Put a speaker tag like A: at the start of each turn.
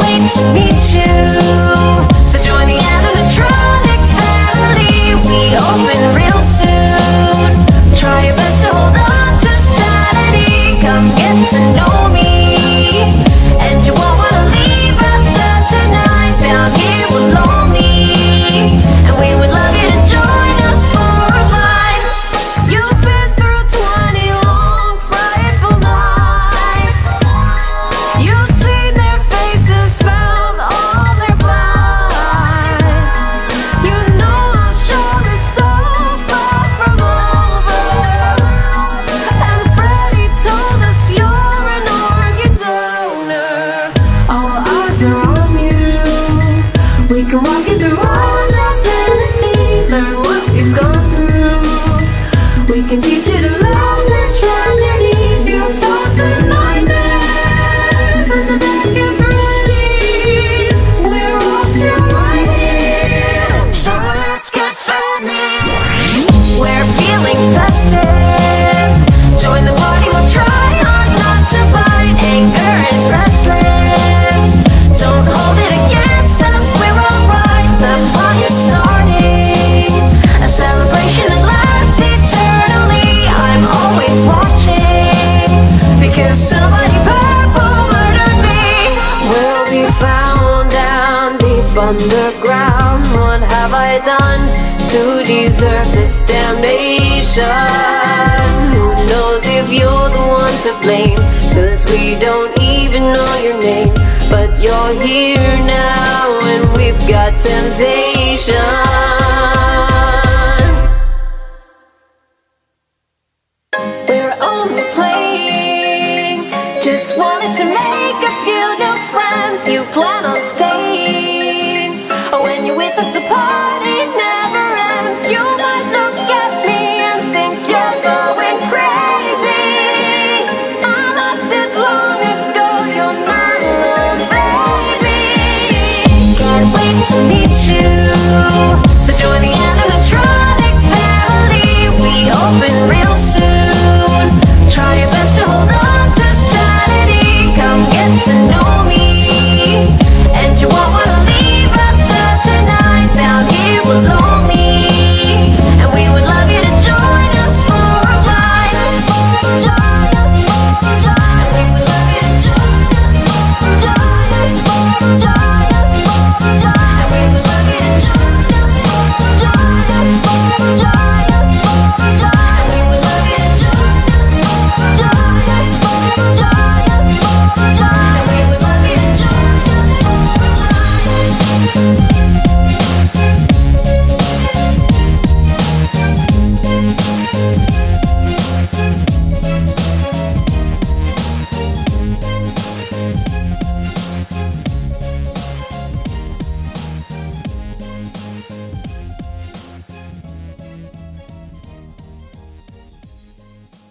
A: Wait to meet you We can walk in the rain. Underground. What have I done to deserve this damnation? Who knows if you're the one to blame? Cause we don't even know your name. But you're here now, and we've got temptations. We're only playing just one.